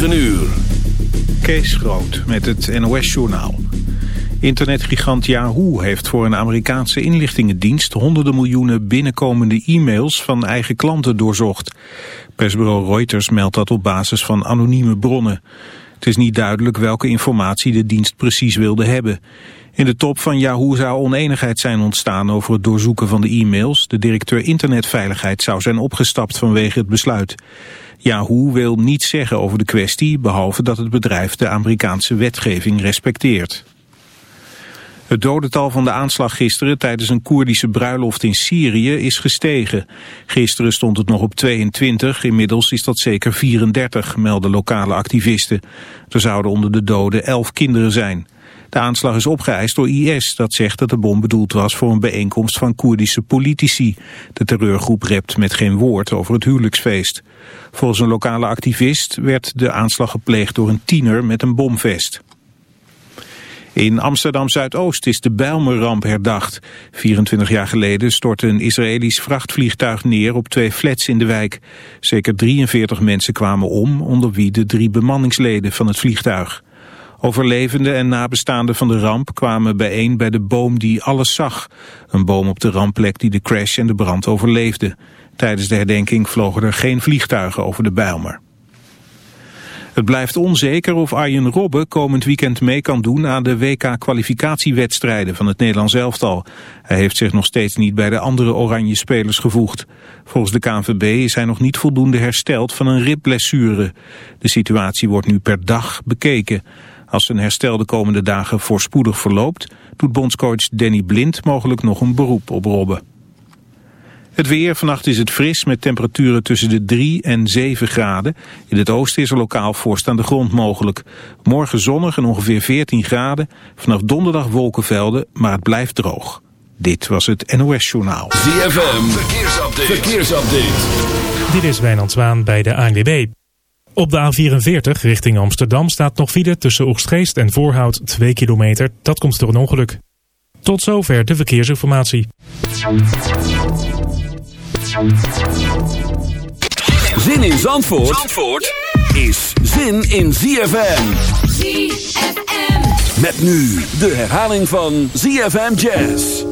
9 uur. Kees Groot met het NOS-journaal. Internetgigant Yahoo heeft voor een Amerikaanse inlichtingendienst... honderden miljoenen binnenkomende e-mails van eigen klanten doorzocht. Persbureau Reuters meldt dat op basis van anonieme bronnen. Het is niet duidelijk welke informatie de dienst precies wilde hebben. In de top van Yahoo zou oneenigheid zijn ontstaan over het doorzoeken van de e-mails. De directeur internetveiligheid zou zijn opgestapt vanwege het besluit. Yahoo wil niets zeggen over de kwestie, behalve dat het bedrijf de Amerikaanse wetgeving respecteert. Het dodental van de aanslag gisteren tijdens een Koerdische bruiloft in Syrië is gestegen. Gisteren stond het nog op 22, inmiddels is dat zeker 34, melden lokale activisten. Er zouden onder de doden 11 kinderen zijn. De aanslag is opgeëist door IS, dat zegt dat de bom bedoeld was voor een bijeenkomst van Koerdische politici. De terreurgroep rept met geen woord over het huwelijksfeest. Volgens een lokale activist werd de aanslag gepleegd door een tiener met een bomvest. In Amsterdam-Zuidoost is de Bijlmerramp herdacht. 24 jaar geleden stortte een Israëlisch vrachtvliegtuig neer op twee flats in de wijk. Zeker 43 mensen kwamen om, onder wie de drie bemanningsleden van het vliegtuig. Overlevenden en nabestaanden van de ramp kwamen bijeen bij de boom die alles zag. Een boom op de rampplek die de crash en de brand overleefde. Tijdens de herdenking vlogen er geen vliegtuigen over de Bijlmer. Het blijft onzeker of Arjen Robben komend weekend mee kan doen aan de WK-kwalificatiewedstrijden van het Nederlands elftal. Hij heeft zich nog steeds niet bij de andere oranje spelers gevoegd. Volgens de KNVB is hij nog niet voldoende hersteld van een ribblessure. De situatie wordt nu per dag bekeken. Als zijn herstel de komende dagen voorspoedig verloopt, doet bondscoach Danny Blind mogelijk nog een beroep op Robben. Het weer, vannacht is het fris met temperaturen tussen de 3 en 7 graden. In het oosten is er lokaal vorst aan de grond mogelijk. Morgen zonnig en ongeveer 14 graden. Vanaf donderdag wolkenvelden, maar het blijft droog. Dit was het NOS Journaal. ZFM, verkeersupdate. verkeersupdate. Dit is Wijnand Zwaan bij de ANWB. Op de A44 richting Amsterdam staat nog file tussen Oegstgeest en Voorhout 2 kilometer. Dat komt door een ongeluk. Tot zover de verkeersinformatie. Zin in Zandvoort, Zandvoort is zin in ZFM. ZFM. Met nu de herhaling van ZFM Jazz.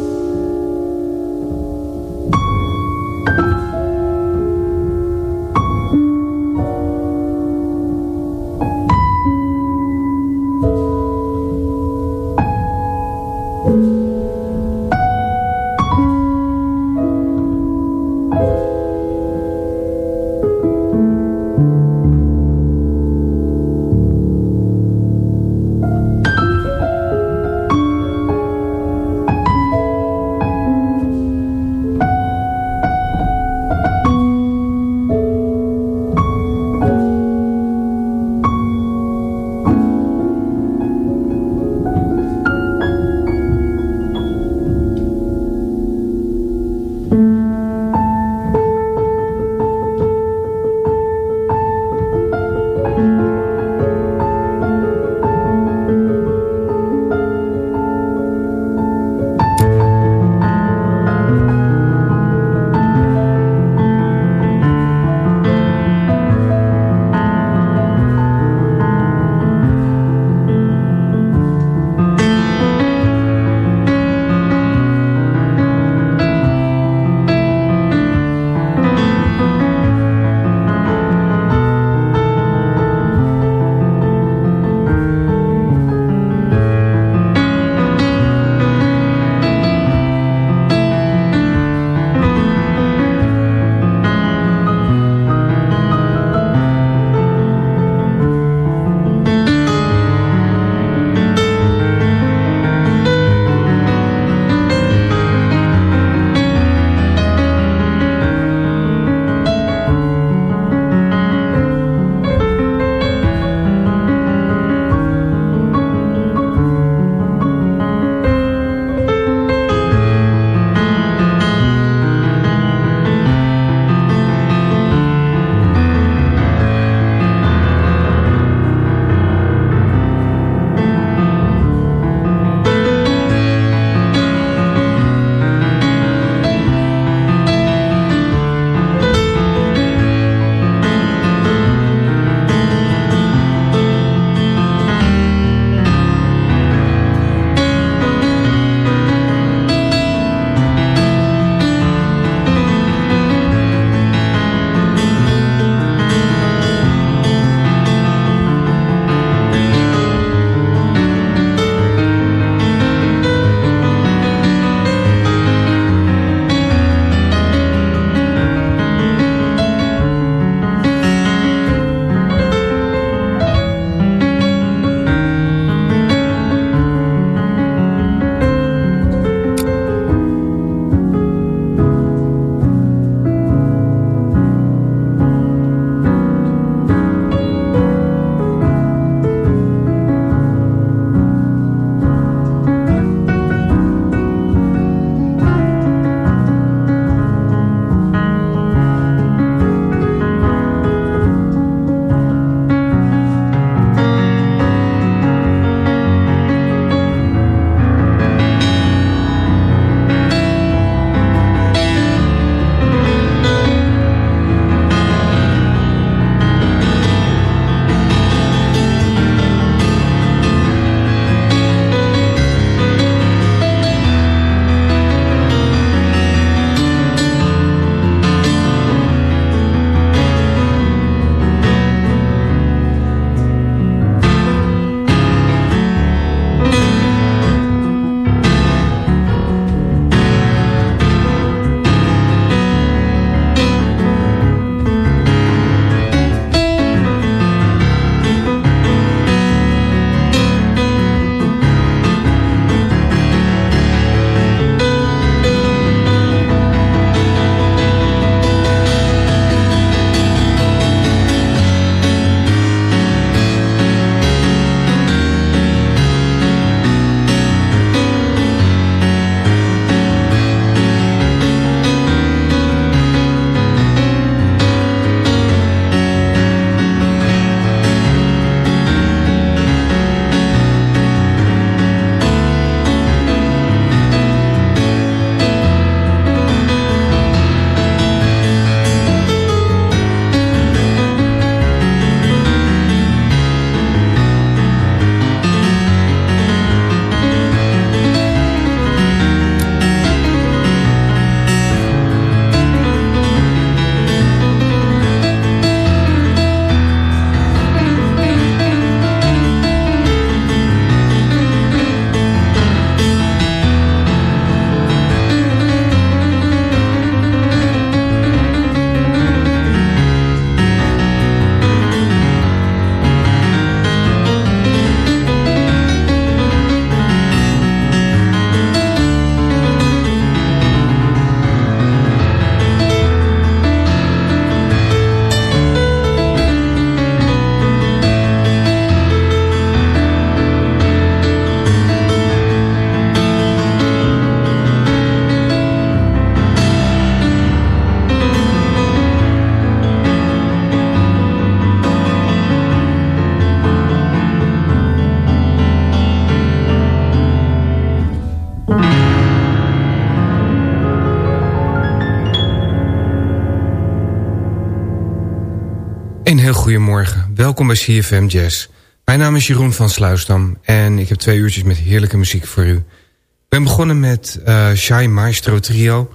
Heel goede morgen. Welkom bij CFM Jazz. Mijn naam is Jeroen van Sluisdam en ik heb twee uurtjes met heerlijke muziek voor u. Ik ben begonnen met uh, Shai Maestro Trio.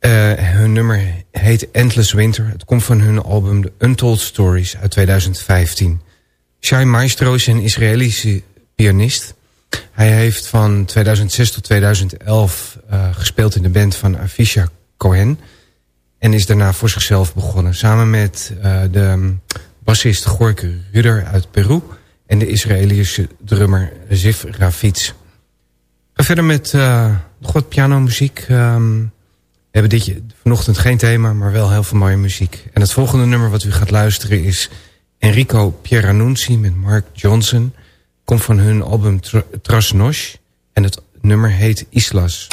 Uh, hun nummer heet Endless Winter. Het komt van hun album The Untold Stories uit 2015. Shai Maestro is een Israëlische pianist. Hij heeft van 2006 tot 2011 uh, gespeeld in de band van Avisha Cohen... En is daarna voor zichzelf begonnen. Samen met uh, de bassist Gorke Rudder uit Peru. En de Israëlische drummer Ziv Ravitz. Ga verder met uh, nog wat pianomuziek. Um, we hebben dit vanochtend geen thema, maar wel heel veel mooie muziek. En het volgende nummer wat u gaat luisteren is Enrico Pieranunzi met Mark Johnson. Komt van hun album Trasnosh. En het nummer heet Islas.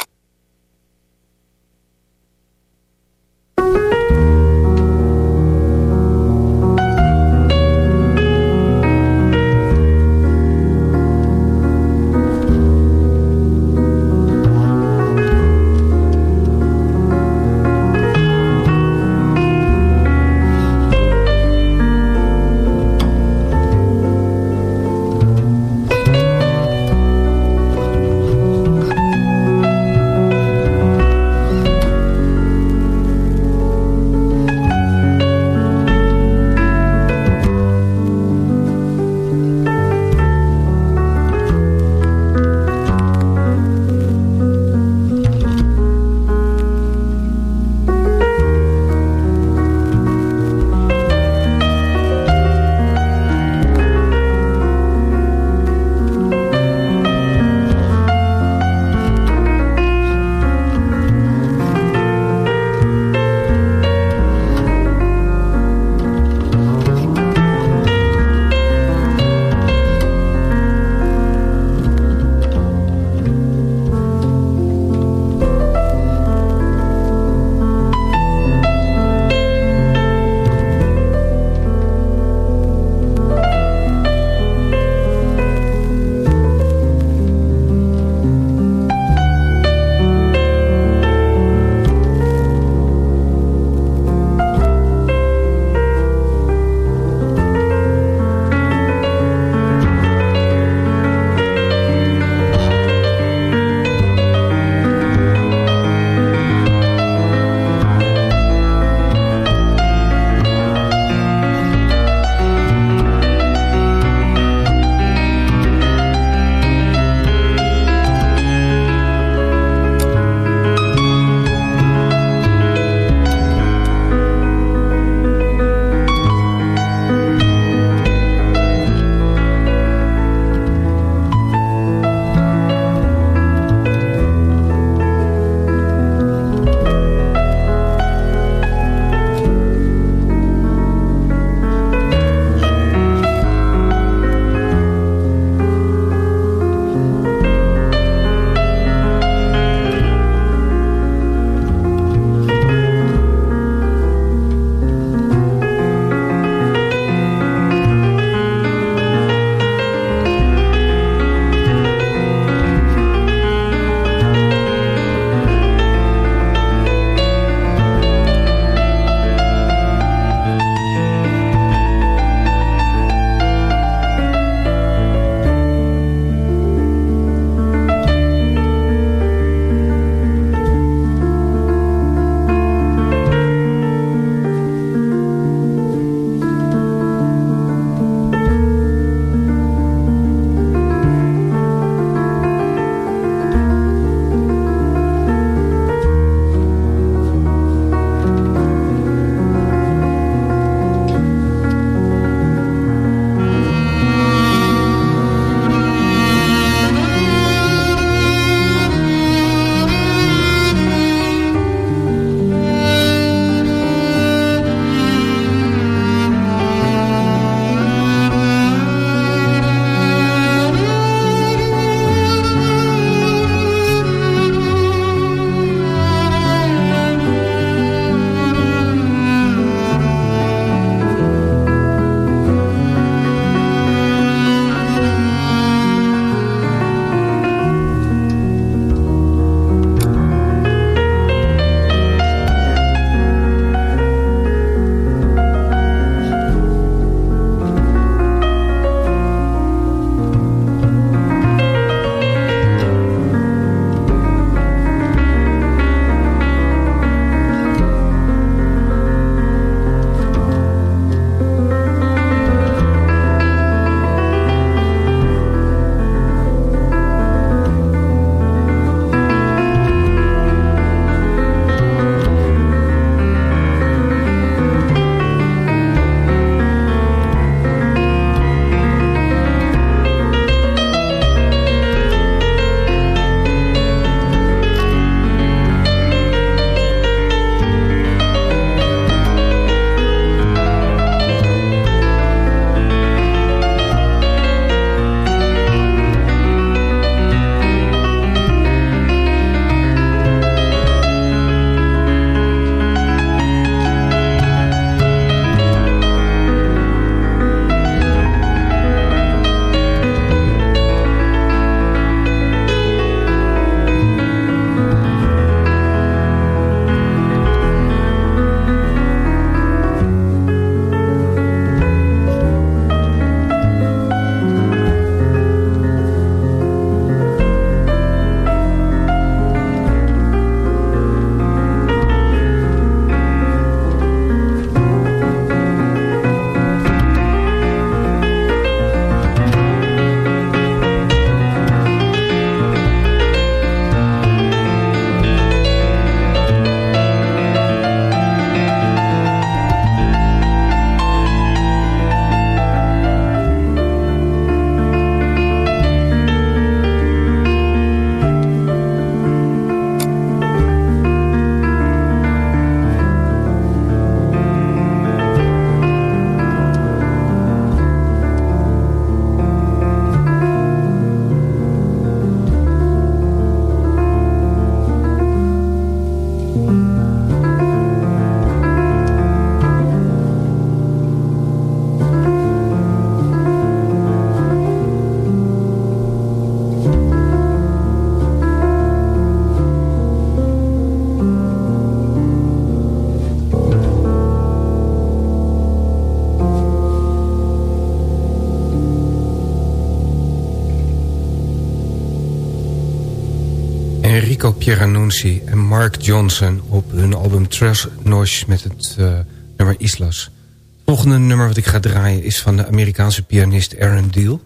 En Mark Johnson op hun album Trust Noise met het uh, nummer Islas. Het volgende nummer wat ik ga draaien is van de Amerikaanse pianist Aaron Deal.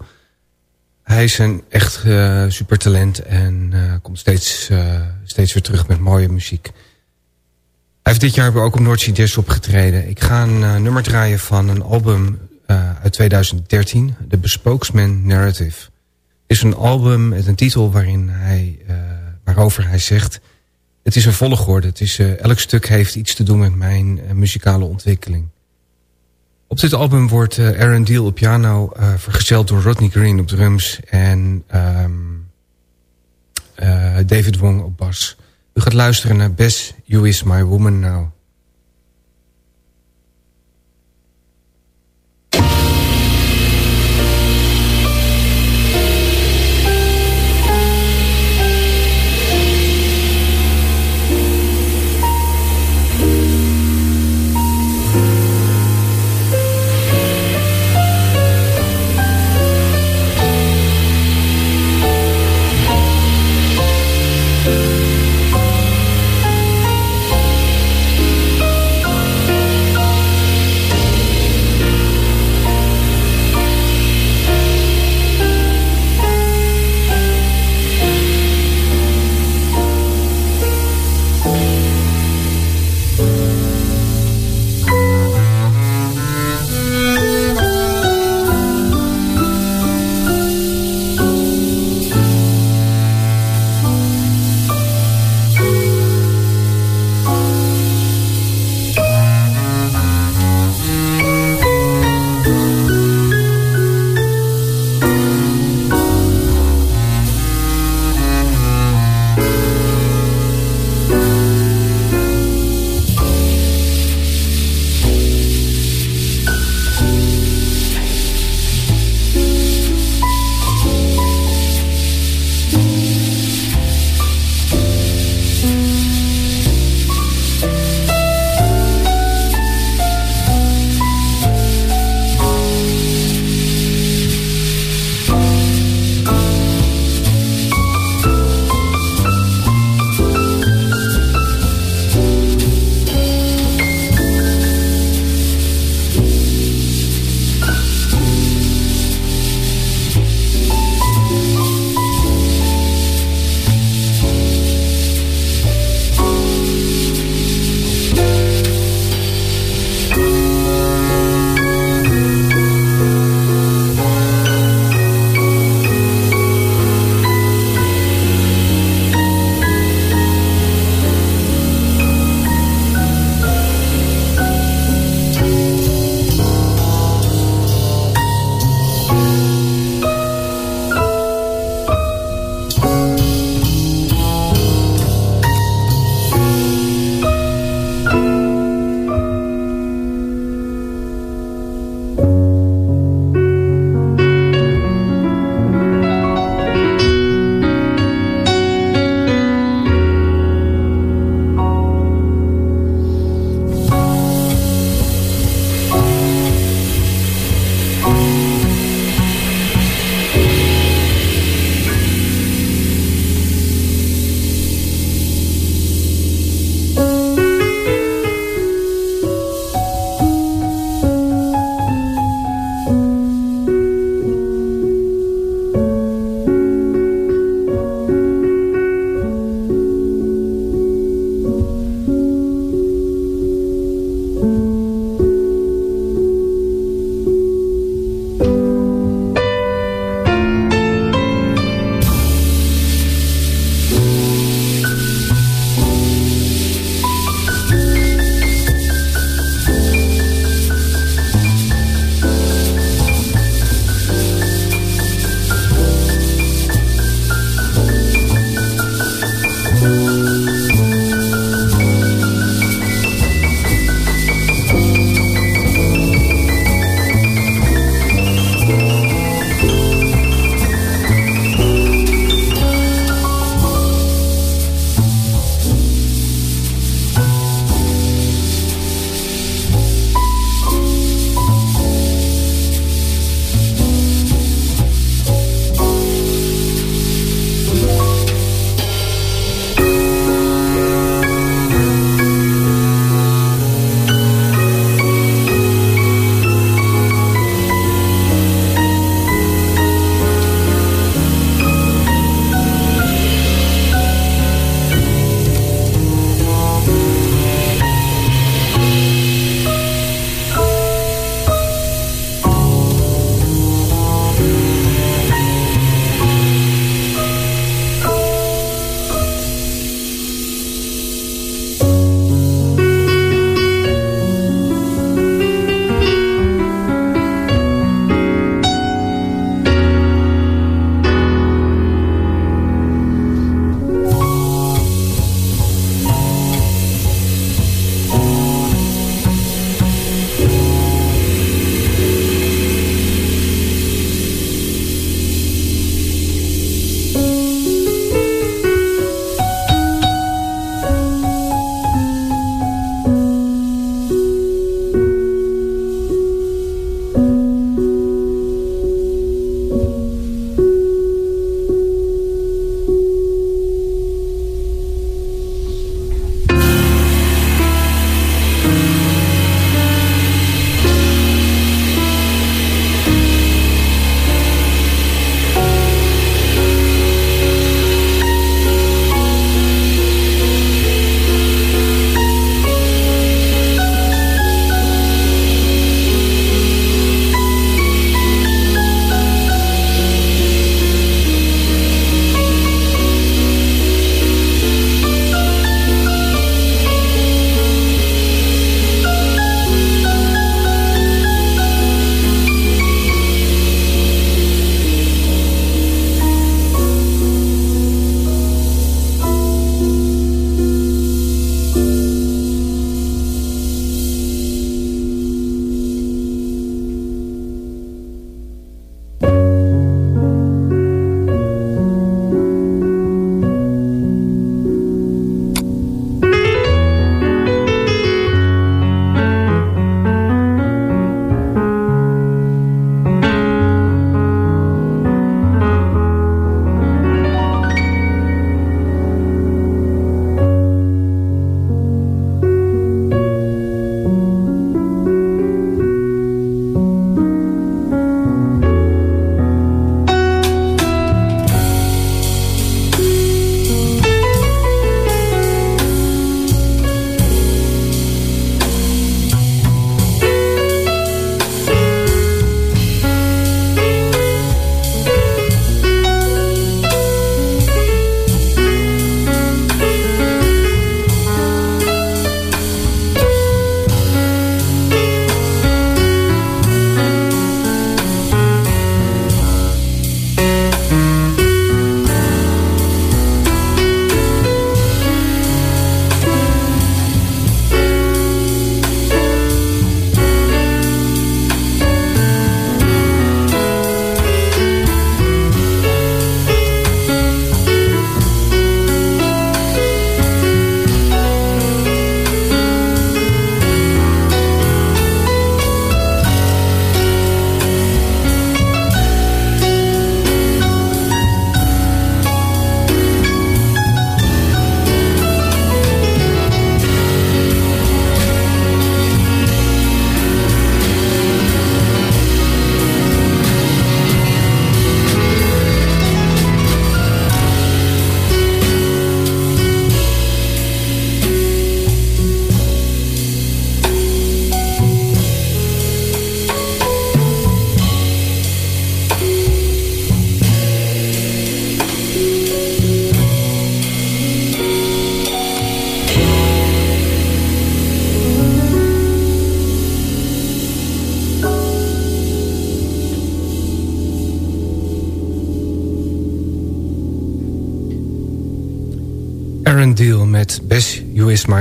Hij is een echt uh, supertalent en uh, komt steeds, steeds weer terug met mooie muziek. Hij heeft dit jaar ook op Noordzee Jazz opgetreden. Ik ga een nummer draaien van een album uit 2013, The Bespokesman Narrative is een album met een titel waarin hij, waarover hij zegt... het is een volgorde, het is, uh, elk stuk heeft iets te doen met mijn uh, muzikale ontwikkeling. Op dit album wordt Aaron Deal op piano vergezeld door Rodney Green op drums... en um, David Wong op bas. U gaat luisteren naar Bess, You Is My Woman Now...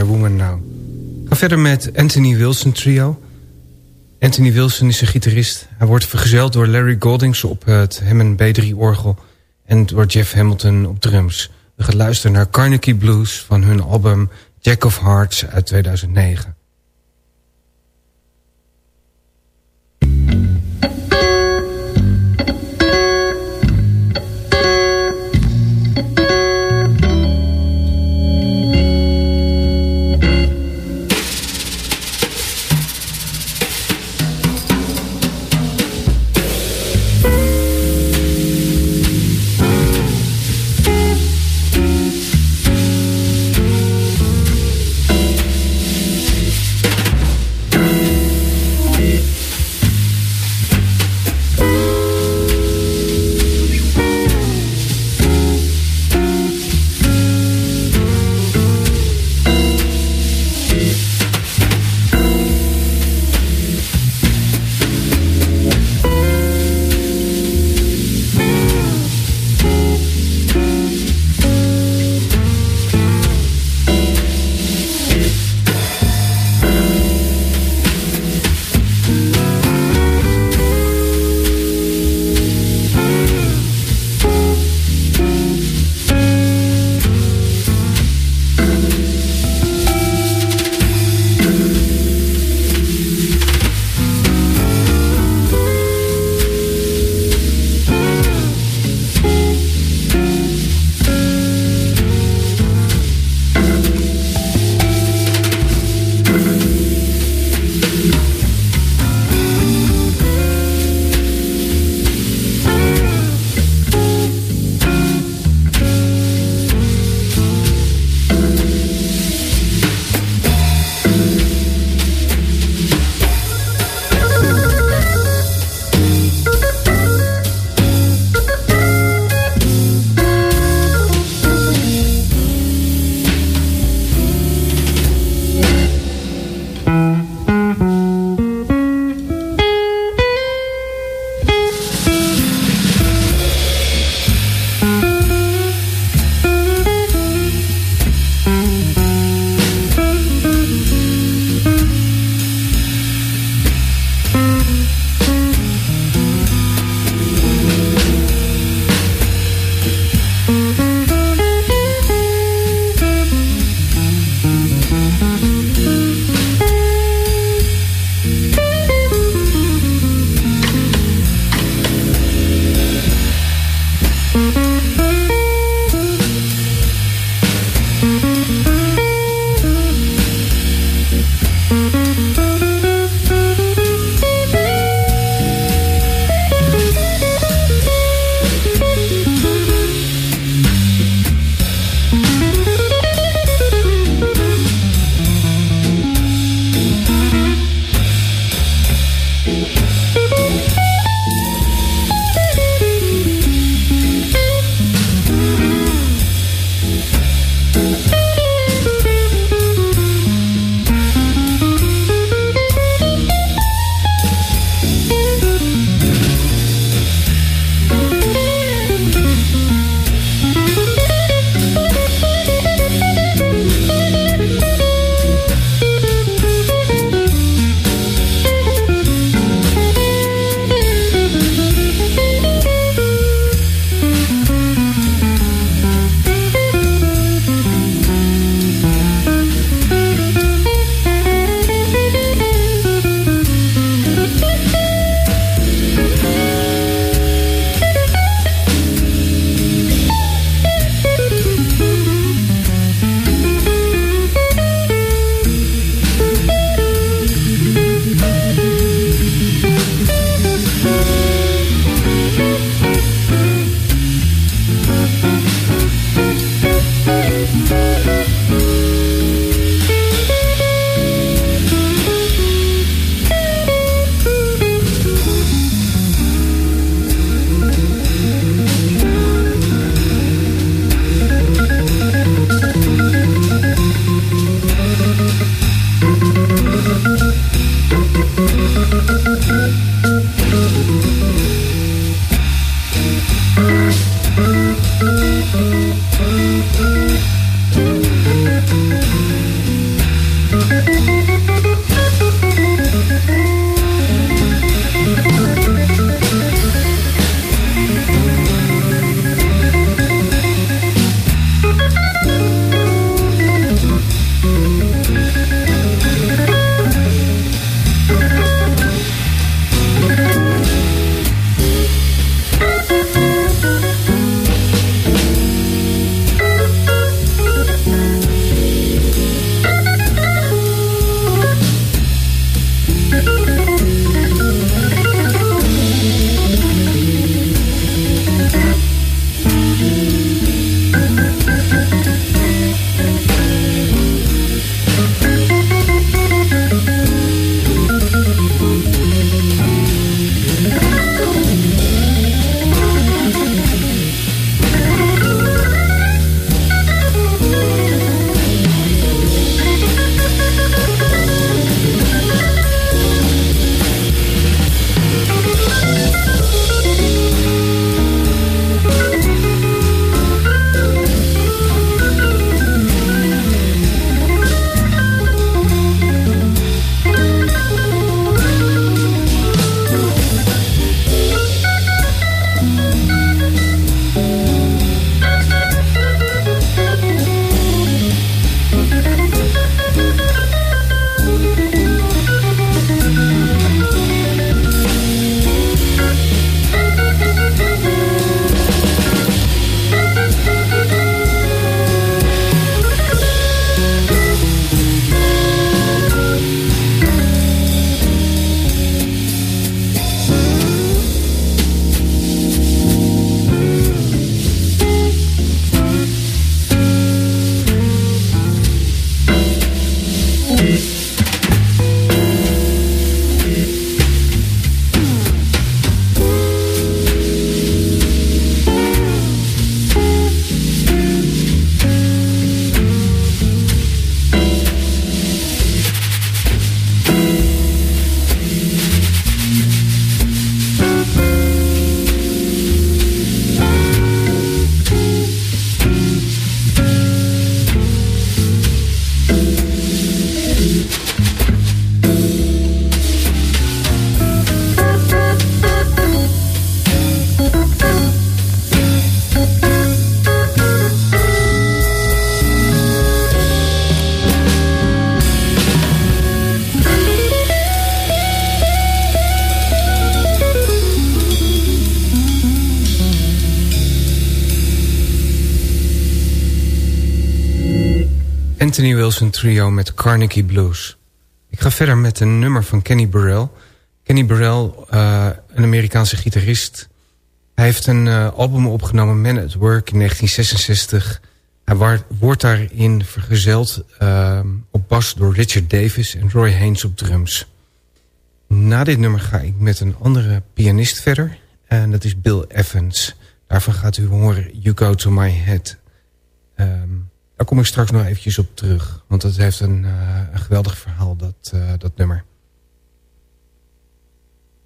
Woman Now. ga verder met Anthony Wilson Trio. Anthony Wilson is een gitarist. Hij wordt vergezeld door Larry Goldings op het Hammond B3-orgel... en door Jeff Hamilton op drums. We gaan luisteren naar Carnegie Blues van hun album Jack of Hearts uit 2009. Anthony Wilson Trio met Carnegie Blues. Ik ga verder met een nummer van Kenny Burrell. Kenny Burrell, uh, een Amerikaanse gitarist. Hij heeft een uh, album opgenomen, Man at Work, in 1966. Hij wordt daarin vergezeld uh, op bas door Richard Davis en Roy Haynes op drums. Na dit nummer ga ik met een andere pianist verder. En dat is Bill Evans. Daarvan gaat u horen You Go To My Head. Um, daar kom ik straks nog eventjes op terug. Want dat heeft een, uh, een geweldig verhaal, dat, uh, dat nummer.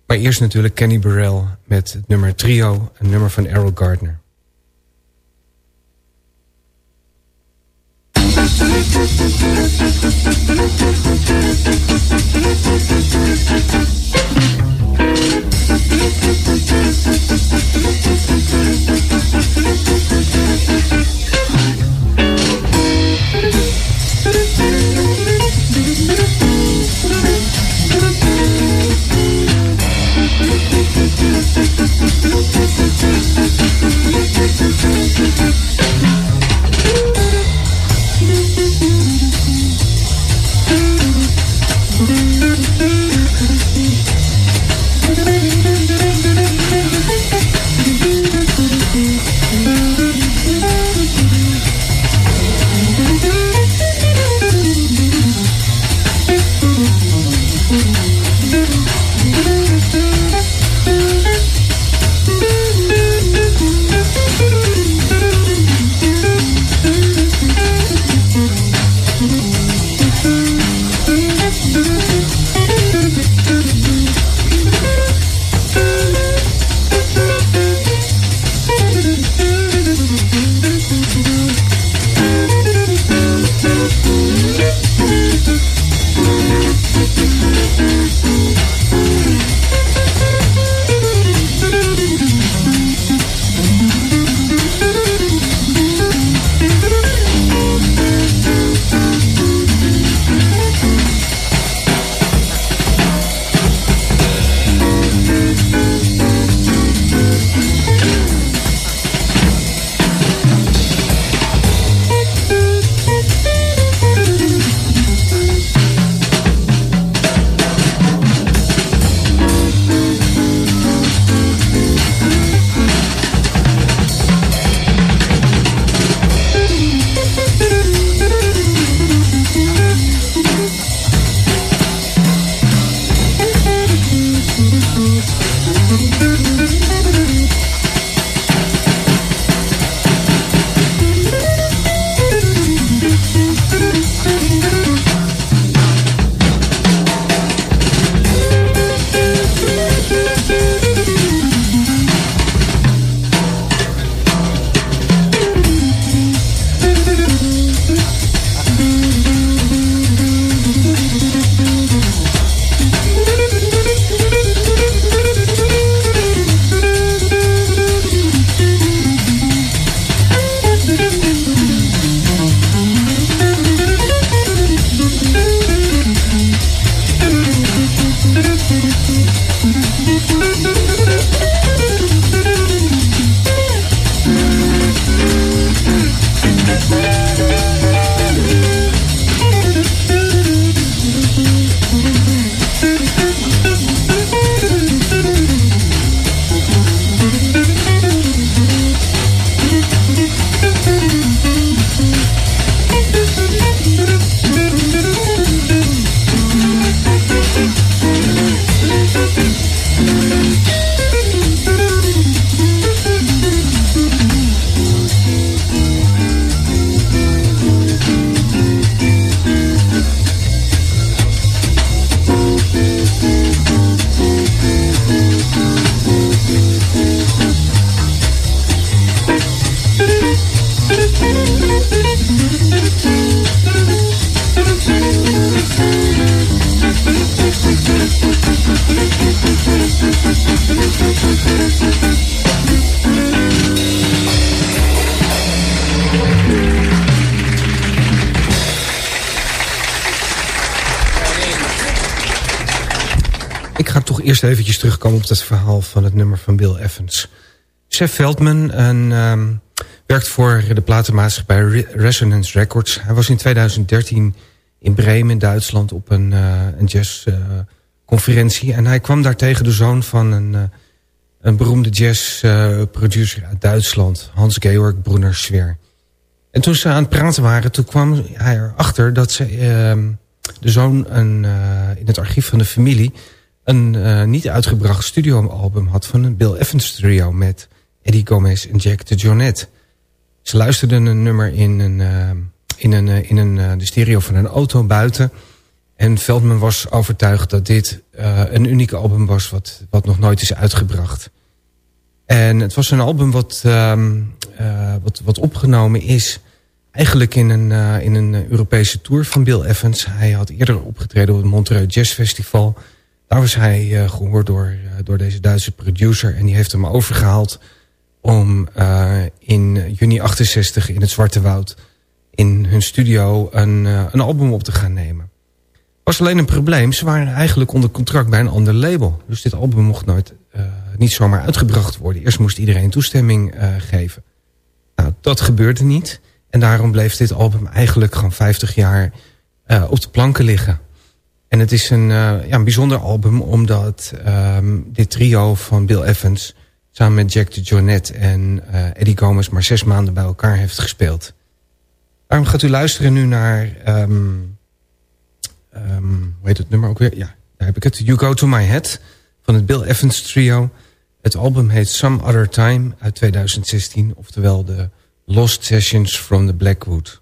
Maar eerst natuurlijk Kenny Burrell met het nummer Trio. Een nummer van Errol Gardner. Eerst eventjes terugkomen op dat verhaal van het nummer van Bill Evans. Chef Veldman, een um, werkt voor de platenmaatschappij Resonance Records. Hij was in 2013 in Bremen Duitsland op een, uh, een jazzconferentie. en hij kwam daar tegen de zoon van een, uh, een beroemde jazzproducer uit Duitsland. Hans-Georg Brunner-Schwer. En toen ze aan het praten waren, toen kwam hij erachter dat ze, ehm, de zoon een, in het archief van de familie... een niet uitgebracht studioalbum had van een Bill Evans trio... met Eddie Gomez en Jack de Jonette. Ze luisterden een nummer in, een, uh, in, een, uh, in een, de stereo van een auto buiten. En Veldman was overtuigd dat dit een unieke album was wat, wat nog nooit is uitgebracht. En het was een album wat, ehm, wat, wat opgenomen is eigenlijk in een, in een Europese tour van Bill Evans. Hij had eerder opgetreden op het Montreux Jazz Festival. Daar was hij gehoord door, door deze Duitse producer. En die heeft hem overgehaald om uh, in juni 68 in het Zwarte Woud in hun studio een, een album op te gaan nemen. was alleen een probleem. Ze waren eigenlijk onder contract bij een ander label. Dus dit album mocht nooit niet zomaar uitgebracht worden. Eerst moest iedereen toestemming geven. Nou, dat gebeurde niet. En daarom bleef dit album eigenlijk gewoon 50 jaar op de planken liggen. En het is een, ja, een bijzonder album omdat um, dit trio van Bill Evans samen met Jack de Jonette en uh, Eddie Gomez maar zes maanden bij elkaar heeft gespeeld. Daarom gaat u luisteren nu naar, um, um, hoe heet het nummer ook weer? Ja, daar heb ik het. You Go To My Head van het Bill Evans Trio. Het album heet Some Other Time uit 2016, oftewel de Lost Sessions from the Blackwood.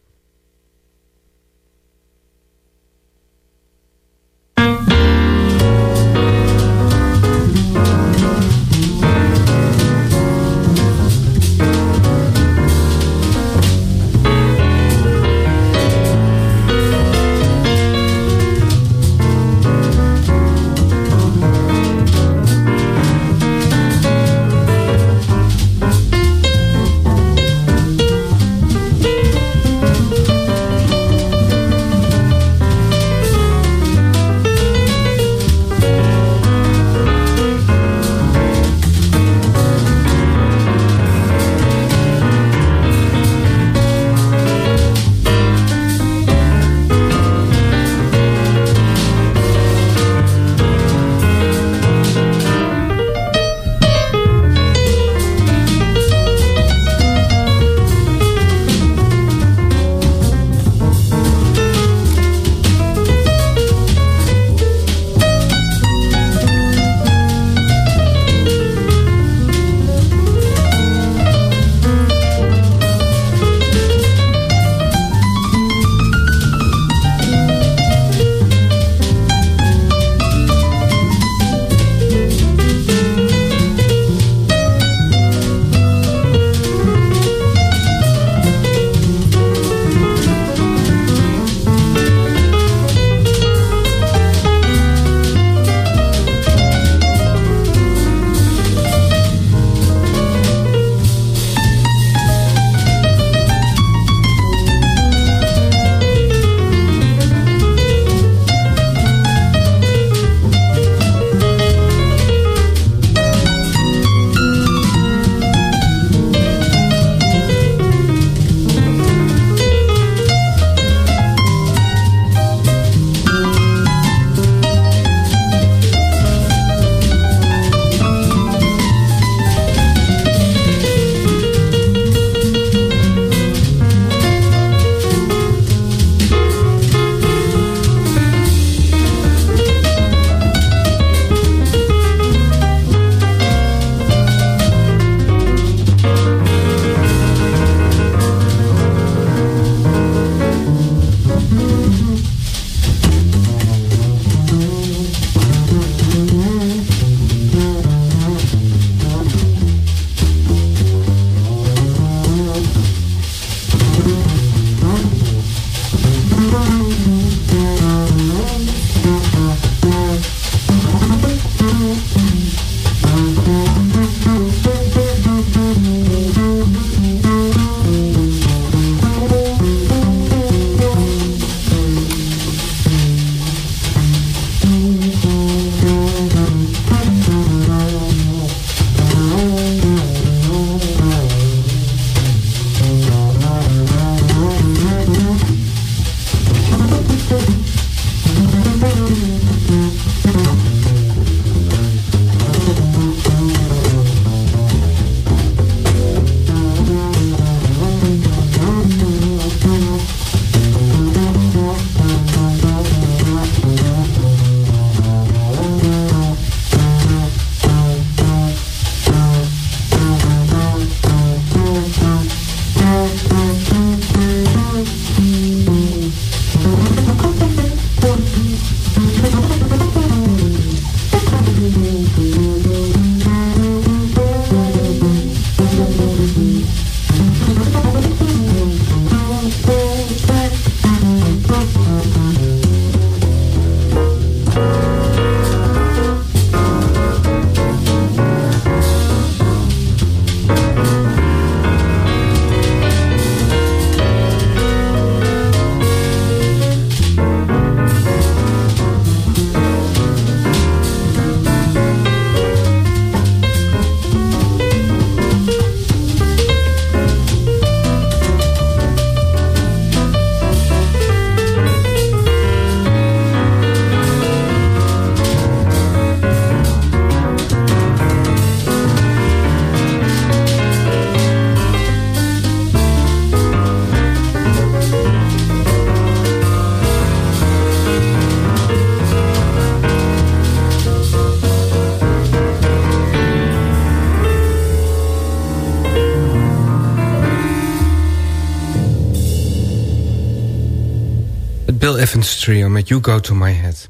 Trio met You Go To My Head.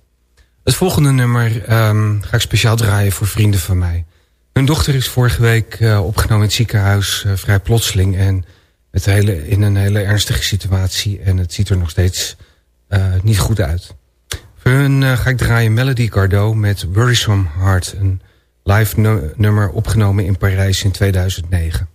Het volgende nummer um, ga ik speciaal draaien voor vrienden van mij. Hun dochter is vorige week uh, opgenomen in het ziekenhuis, uh, vrij plotseling... en het hele, in een hele ernstige situatie en het ziet er nog steeds uh, niet goed uit. Voor hun ga ik draaien Melody Gardot met Worrisome Heart... een live nummer opgenomen in Parijs in 2009.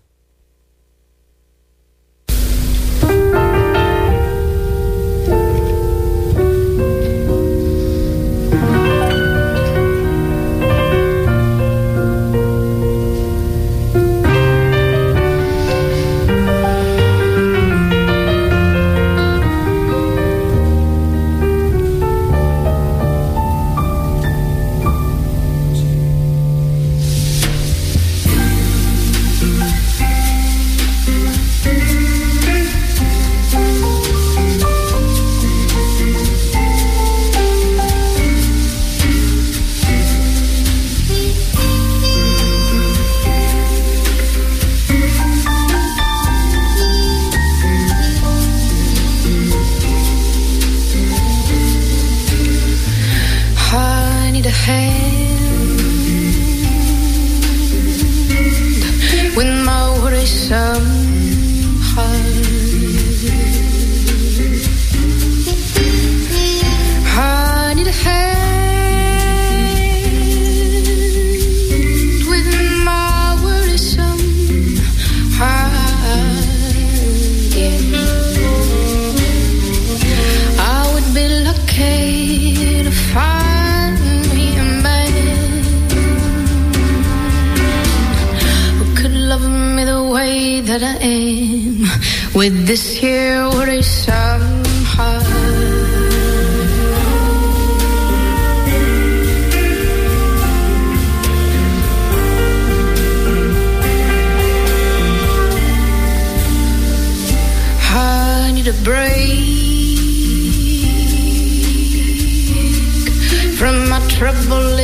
Hey. Melody Cardo met Worrisome Heart. We gaan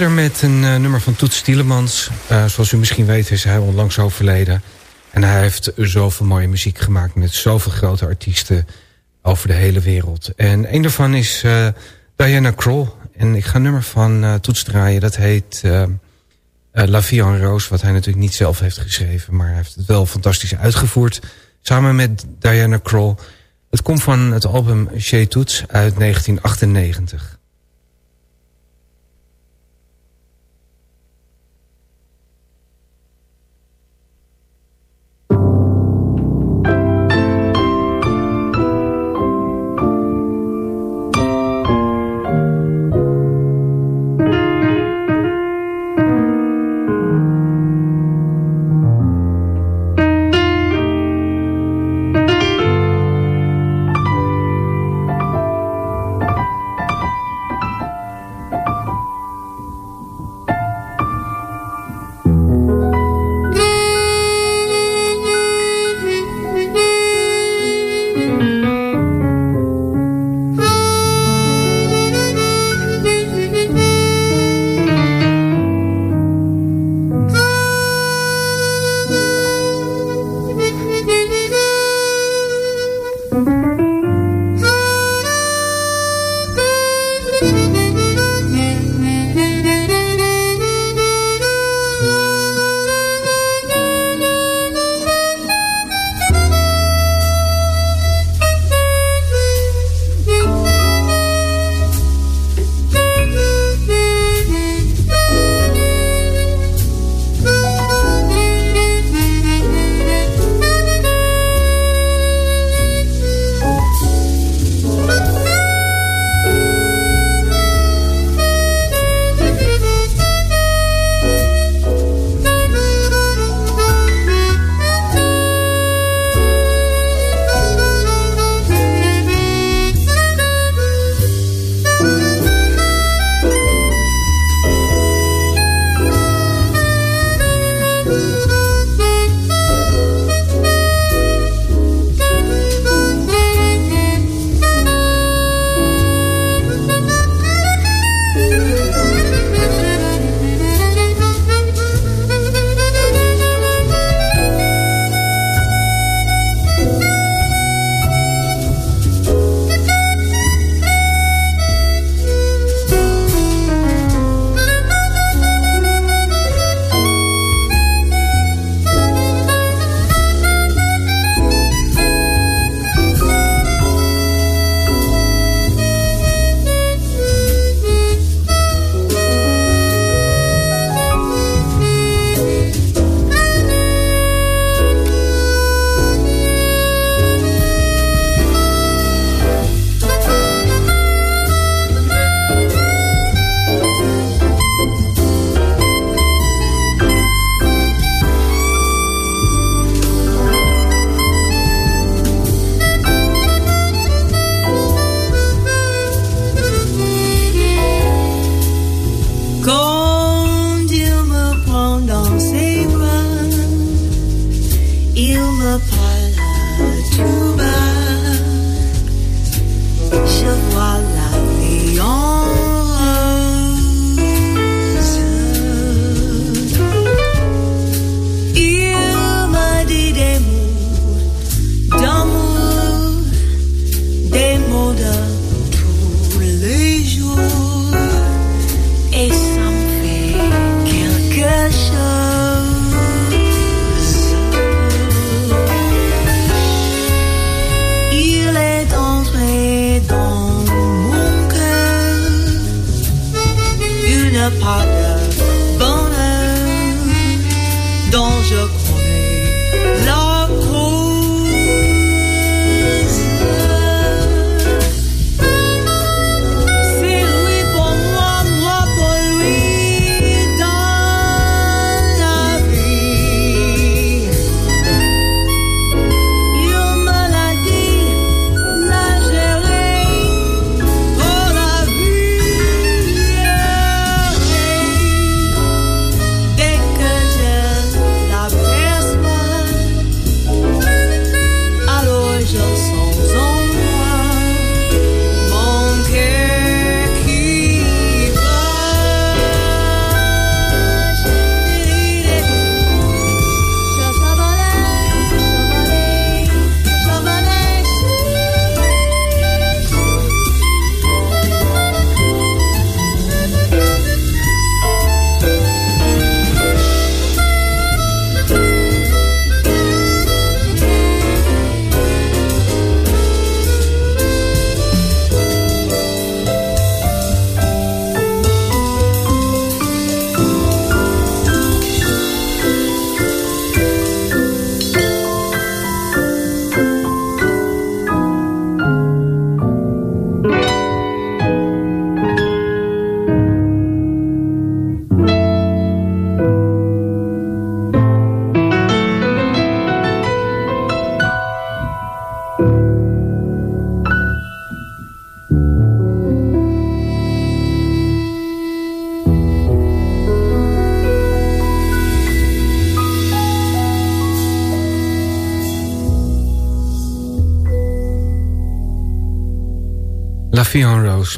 verder met een uh, nummer van Toets Stielemans. Uh, zoals u misschien weet is hij onlangs overleden. En hij heeft zoveel mooie muziek gemaakt met zoveel grote artiesten over de hele wereld. En een daarvan is uh, Diana Kroll. En ik ga een nummer van Toets draaien. Dat heet La Vie en Rose. Wat hij natuurlijk niet zelf heeft geschreven. Maar hij heeft het wel fantastisch uitgevoerd. Samen met Diana Kroll. Het komt van het album Chez Toets uit 1998.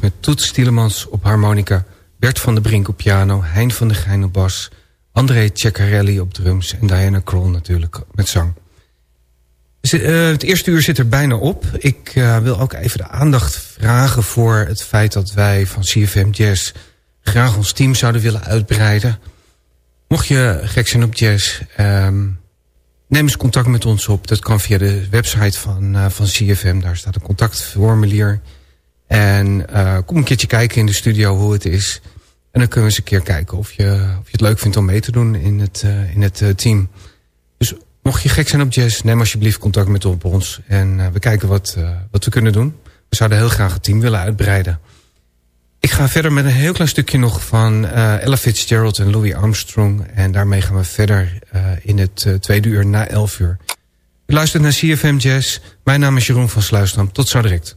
Met Toets Stielemans op harmonica... Bert van der Brink op piano, Hein van der Geijn op bas... André Ceccarelli op drums en Diana Kroll natuurlijk met zang. Uh, het eerste uur zit er bijna op. Ik uh, wil ook even de aandacht vragen voor het feit dat wij van CFM Jazz... graag ons team zouden willen uitbreiden. Mocht je gek zijn op jazz, um, neem eens contact met ons op. Dat kan via de website van, uh, van CFM, daar staat een contactformulier... En uh, kom een keertje kijken in de studio hoe het is. En dan kunnen we eens een keer kijken of je, of je het leuk vindt om mee te doen in het, uh, in het uh, team. Dus mocht je gek zijn op jazz, neem alsjeblieft contact met op ons. En we kijken wat, wat we kunnen doen. We zouden heel graag het team willen uitbreiden. Ik ga verder met een heel klein stukje nog van Ella Fitzgerald en Louis Armstrong. En daarmee gaan we verder in het tweede uur na elf uur. U luistert naar CFM Jazz. Mijn naam is Jeroen van Sluisdam. Tot zo direct.